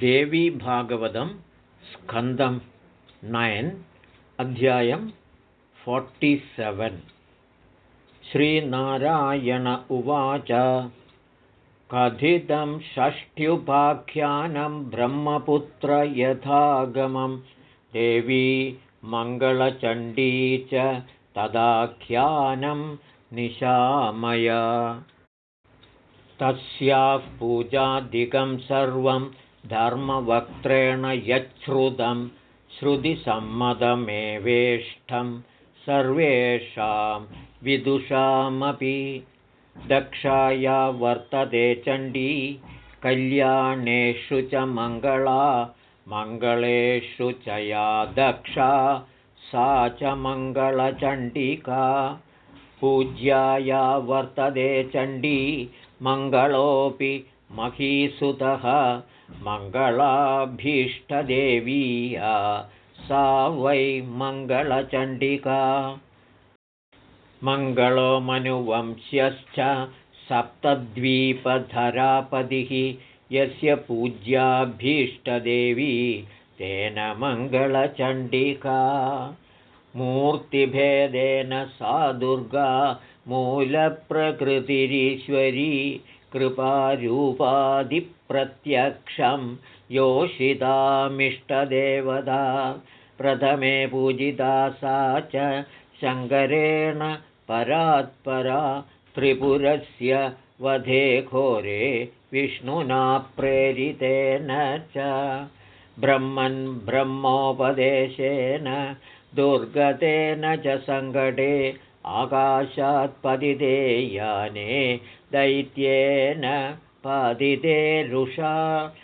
देवीभागवतं स्कन्दं nine अध्यायं फोर्टिसेवेन् श्रीनारायण उवाच कथितं षष्ठ्युपाख्यानं ब्रह्मपुत्रयथागमं देवी मङ्गलचण्डी च तदाख्यानं निशामय। तस्याः पूजादिकं सर्वं धर्मवक्त्रेण यच्छ्रुतं श्रुतिसम्मतमेवेष्टं सर्वेषां विदुषामपि। दक्षाया वर्तते चण्डी कल्याणेषु च मङ्गला मङ्गलेषु च या दक्षा सा च मङ्गलचण्डिका। पूज्याया वर्तते चण्डी मङ्गलोऽपि महीसुतः मङ्गलाभीष्टदेवीया सा वै मङ्गलचण्डिका। मङ्गलो मनुवंश्यश्च सप्तद्वीपधरापतिः यस्य पूज्याभीष्टदेवी तेन मङ्गलचण्डिका। मूर्तिभेदेन सा दुर्गा मूलप्रकृतिरीश्वरी कृपारूपादिप्रत्यक्षं योषितामिष्टदेवता प्रथमे पूजिता सा च शङ्करेण परात्परा त्रिपुरस्य वधे घोरे विष्णुना प्रेरितेन च ब्रह्मन् ब्रह्मोपदेशेन दुर्गतेन च सङ्कटे आकाशात्पतिते याने दैत्येन पादिते रुषा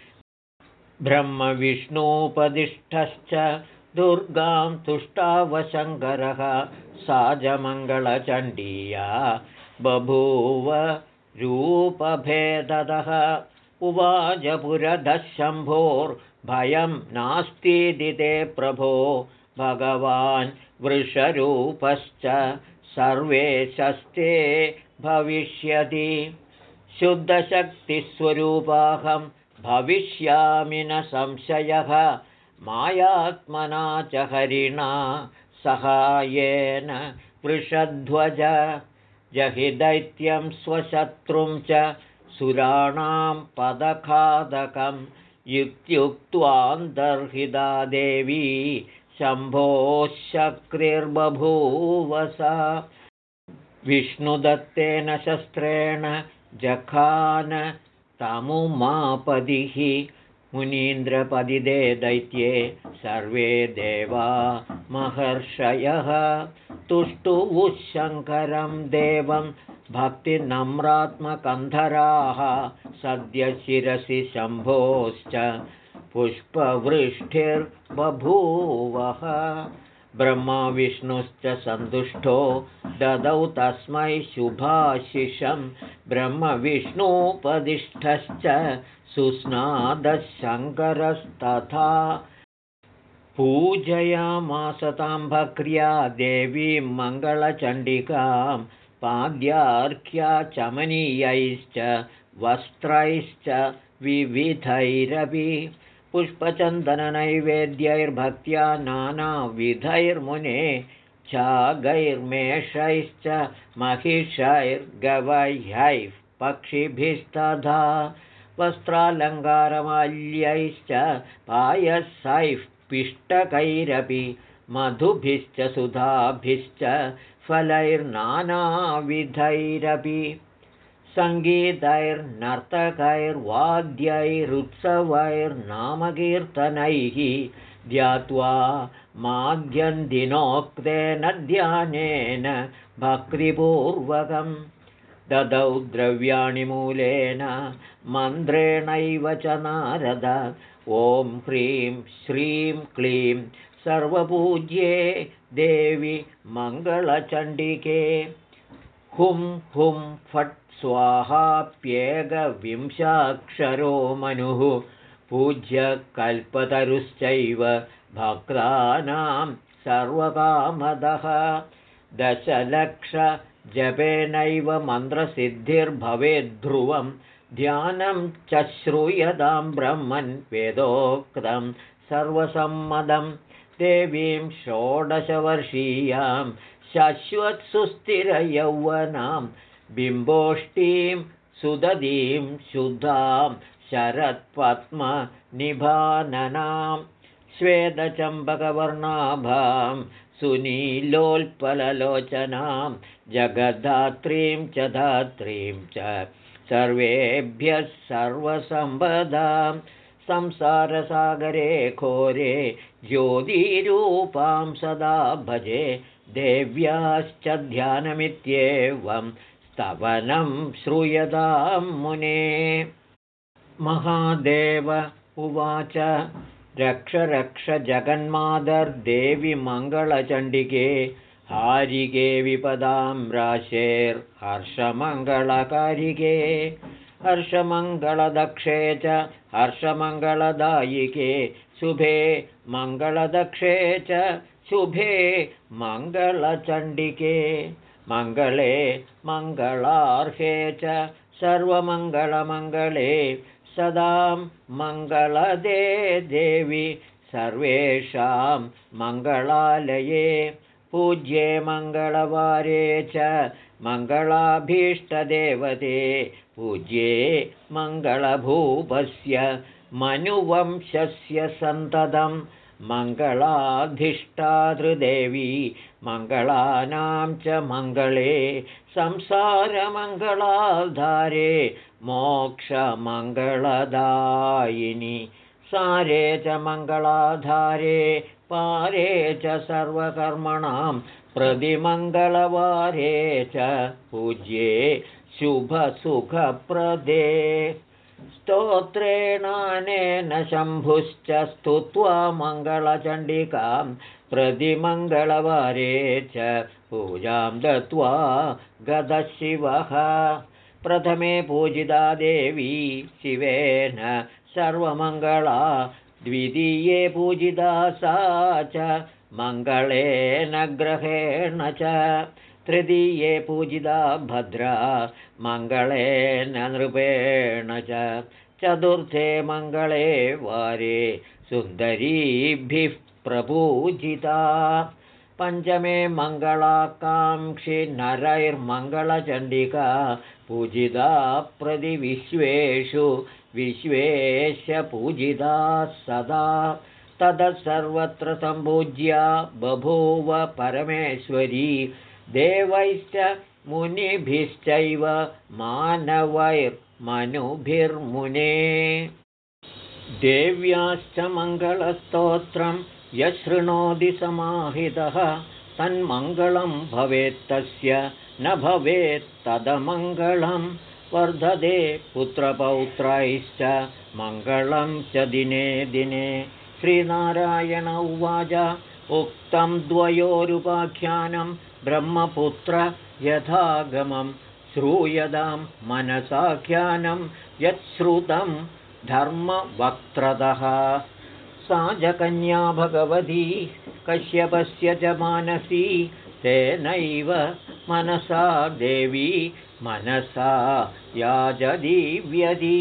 ब्रह्मविष्णूपदिष्टश्च दुर्गां तुष्टावशङ्करः साजमङ्गलचण्डीया। बभूव रूपभेदतः उवाजपुरधः शम्भोर्भयं नास्तीति ते प्रभो। भगवान् वृषरूपश्च सर्वे शस्ते भविष्यति शुद्धशक्तिस्वरूपाहं भविष्यामि न संशयः। मायात्मना च हरिणा सहायेन वृषध्वज। जहि दैत्यं स्वशत्रुं च सुराणां पदखादकं युक्त्युक्त्वान्तर्हिता देवी शम्भोशक्तिर्बभूवसा विष्णुदत्तेन शस्त्रेण जखान तमुमापदिः मुनीन्द्रपदिदे दैत्ये सर्वे देवा महर्षयः। तुष्टुवुशङ्करं देवं भक्तिनम्रात्मकन्धराः सद्यशिरसि शम्भोश्च पुष्पवृष्टिर्बभूवः ब्रह्मविष्णुश्च सन्तुष्टो ददौ तस्मै शुभाशिषं ब्रह्मविष्णुपदिष्ठश्च सुस्नादशङ्करस्तथा। पूजयामासतां भक्र्या देवीं मङ्गलचण्डिकां पाद्यार्घ्या चमनीयैश्च वस्त्रैश्च विविधैरपि पुष्पचन्दननैवेद्यैर्भक्त्या नानाविधैर्मुने चागैर्मेषैश्च महिषैर्गवह्यैः पक्षिभिस्तथा वस्त्रालङ्कारमाल्यैश्च पायसैः पिष्टकैरपि मधुभिश्च सुधाभिश्च फलैर्नानाविधैरपि सङ्गीतैर्नर्तकैर्वाद्यैरुत्सवैर्नामकीर्तनैः ध्यात्वा माध्यन्दिनोक्तेन ध्यानेन भक्तिपूर्वकं ददौ द्रव्याणि मूलेन मन्त्रेणैव च नारद। ॐ ह्रीं श्रीं क्लीं सर्वपूज्ये देवि मङ्गलचण्डिके। हुं हुं फट् स्वाहाप्येकविंशाक्षरो मनुः पूज्यकल्पतरुश्चैव भक्तानां सर्वकामदः। दशलक्षजपेनैव मन्त्रसिद्धिर्भवेद्ध्रुवं ध्यानं च श्रूयतां ब्रह्मन् वेदोक्तं सर्वसम्मदं देवीं षोडशवर्षीयां शाश्वत्सुस्थिरयौवनां बिम्बोष्टीं सुदतीं शुद्धां शरत्पद्मनिभाननां श्वेतचम्पकवर्णाभां सुनीलोत्पललोचनां जगद्धात्रीं च धात्रीं च सर्वेभ्यः सर्वसम्पदां संसारसागरे घोरे ज्योतिरूपां सदा भजे देव्याश्च ध्यानमित्येवं स्तवनं श्रूयतां मुने। महादेव उवाच रक्ष रक्ष जगन्मादर्देवि मङ्गलचण्डिके हारिके विपदां राशेर्हर्षमङ्गलकारिके हर्षमङ्गलदक्षे च हर्षमङ्गलदायिके शुभे मङ्गलदक्षे च शुभे मङ्गलचण्डिके मङ्गले मङ्गलार्हे च सर्वमङ्गलमङ्गले सदा मङ्गलदे देवि सर्वेषां मङ्गलालये पूज्ये मङ्गलवारे च मङ्गलाभीष्टदेवते पूज्ये मङ्गलभूपस्य मनुवंशस्य सन्ततं मङ्गलाधिष्ठातृदेवी मङ्गलानां च मङ्गले संसारमङ्गलाधारे मोक्षमङ्गलदायिनि सारे च मङ्गलाधारे पारे च सर्वकर्मणां प्रतिमङ्गलवारे च पूज्ये शुभसुखप्रदे स्तोत्रेणानेन शम्भुश्च स्तुत्वा मङ्गलचण्डिकां प्रतिमङ्गलवारे च पूजां दत्त्वा गदशिवः। प्रथमे पूजिता देवी शिवेन सर्वमङ्गला द्वितीये पूजिता सा च मङ्गलेन ग्रहेण च तृतीये पूजिता भद्रा मङ्गलेन नृपेण च चतुर्थे मङ्गले वारे सुन्दरीभिः प्रपूजिता। पञ्चमे मङ्गलाकाङ्क्षि नरैर्मङ्गलचण्डिका पूजिता प्रतिविश्वेषु विश्वेशपूजिता सदा। ततः सर्वत्र सम्पूज्या बभूव परमेश्वरी देवैश्च मुनिभिश्चैव मानवैर्मनुभिर्मुने। देव्याश्च मङ्गलस्तोत्रं यशृणोति समाहितः तन्मङ्गलं भवेत्तस्य न भवेत्तदमङ्गलं वर्धते पुत्रपौत्रैश्च मङ्गलं च दिने दिने। श्रीनारायण उवाच उक्तं द्वयोरुपाख्यानं ब्रह्मपुत्र यथागमं श्रूयतां मनसाख्यानं यच्छ्रुतं धर्मवक्त्रतः। सा जकन्या भगवती कश्यपस्य च मानसी तेनैव मनसा देवी मनसा याजदीव्यदि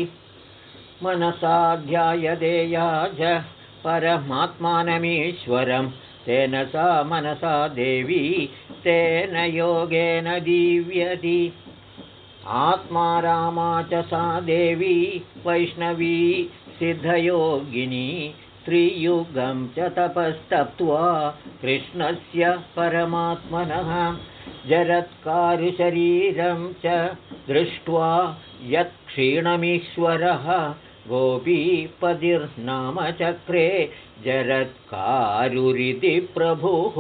मनसा ध्यायदे याज परमात्मानमीश्वरं तेन सा मनसा देवी तेन योगेन दीव्यति। आत्मा रामा च सा देवी वैष्णवी सिद्धयोगिनी त्रियुगं च तपस्तप्त्वा कृष्णस्य परमात्मनः। जरत्कारुशरीरं च दृष्ट्वा यत्क्षीणमीश्वरः गोपीपतिर्नामचक्रे जरत्कारुरिति प्रभुः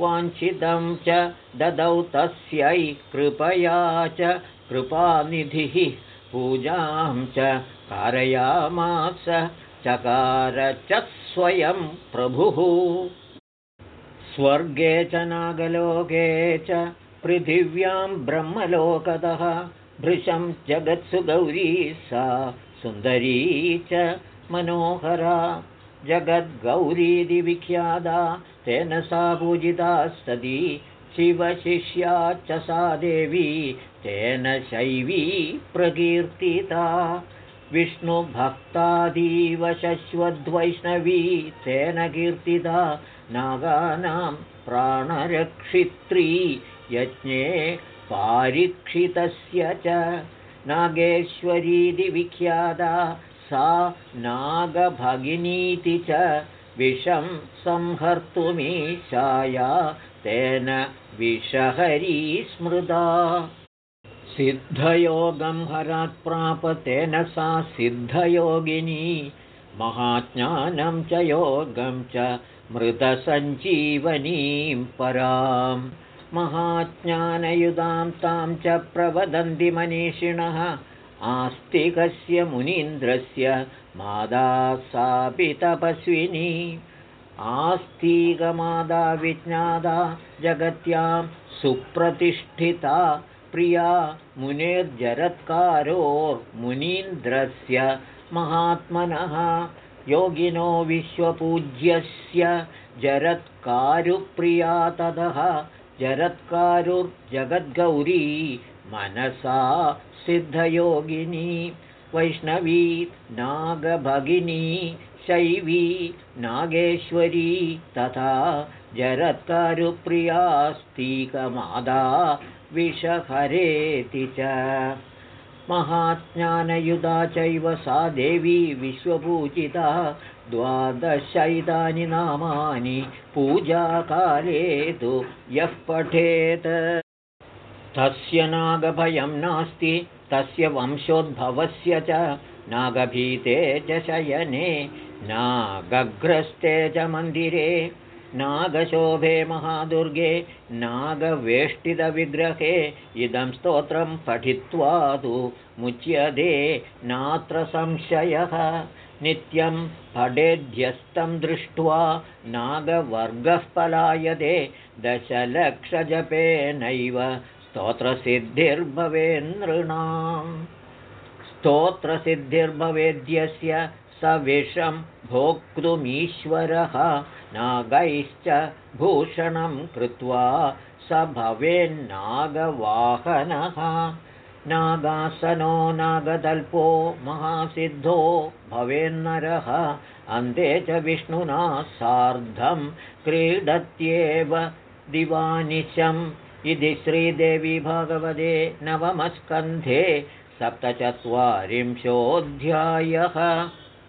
वाञ्छितं च ददौ तस्यै कृपया च कृपानिधिः पूजां च कारयामास चकार च स्वयं प्रभुः। स्वर्गे च नागलोके च पृथिव्यां ब्रह्मलोकतः भृशं जगत्सु गौरी सा सुन्दरी च मनोहरा जगद्गौरीति विख्याता तेन सा पूजिता सती शिवशिष्या च सा देवी तेन शैवी प्रकीर्तिता। विष्णुभक्तादीव शश्वद्वैष्णवी तेन कीर्तिता नागानां प्राणरक्षित्री यज्ञे पारीक्षितस्य च नागेश्वरीति विख्याता सा नागभगिनीति च विषं संहर्तुमीशाया तेन विषहरी स्मृता। सिद्धयोगं हरात् तेन सा सिद्धयोगिनी। महाज्ञानं च योगं च मृतसञ्जीवनीं परां महाज्ञानयुधां तां च प्रवदन्ति मनीषिणः। आस्तिकस्य मुनीन्द्रस्य मादा सापि तपस्विनी। आस्तिकमादा विज्ञादा जगत्यां सुप्रतिष्ठिता प्रिया। मुनिर्जरत्कारोर्मुनीन्द्रस्य महात्मनः। योगिनो विश्वपूज्यस्य जरत्कारुप्रिया ततः जरत्कारुर्जगद्गौरी मनसा सिद्धयोगिनी वैष्णवी नागभगिनी शैवी नागेश्वरी तथा जरत्कारुप्रियास्तीकमादा विषहरेति च। महाज्ञानयुधा चैव सा देवी विश्वपूजिता द्वादशैतानि नामानि पूजाकाले तु यः पठेत्। तस्य नागभयं नास्ति तस्य वंशोद्भवस्य च नागभीते च शयने नागग्रस्ते च मन्दिरे नागशोभे महादुर्गे नागवेष्टितविग्रहे इदं स्तोत्रं पठित्वा तु मुच्यते नात्र संशयः नित्यं पठेध्यस्तं दृष्ट्वा नागवर्गः पलायते दशलक्षजपेनैव स्तोत्रसिद्धिर्भवेन्नृणाम् स्तोत्रसिद्धिर्भवेद्यस्य स विषं भोक्तुमीश्वरः नागैश्च भूषणं कृत्वा स भवेन्नागवाहनः नागासनो नागदल्पो महासिद्धो भवेन्नरः। अन्ते च विष्णुना सार्धं क्रीडत्येव दिवानिशम् इति श्रीदेवी भगवते नवमस्कन्धे सप्तचत्वारिंशोऽध्यायः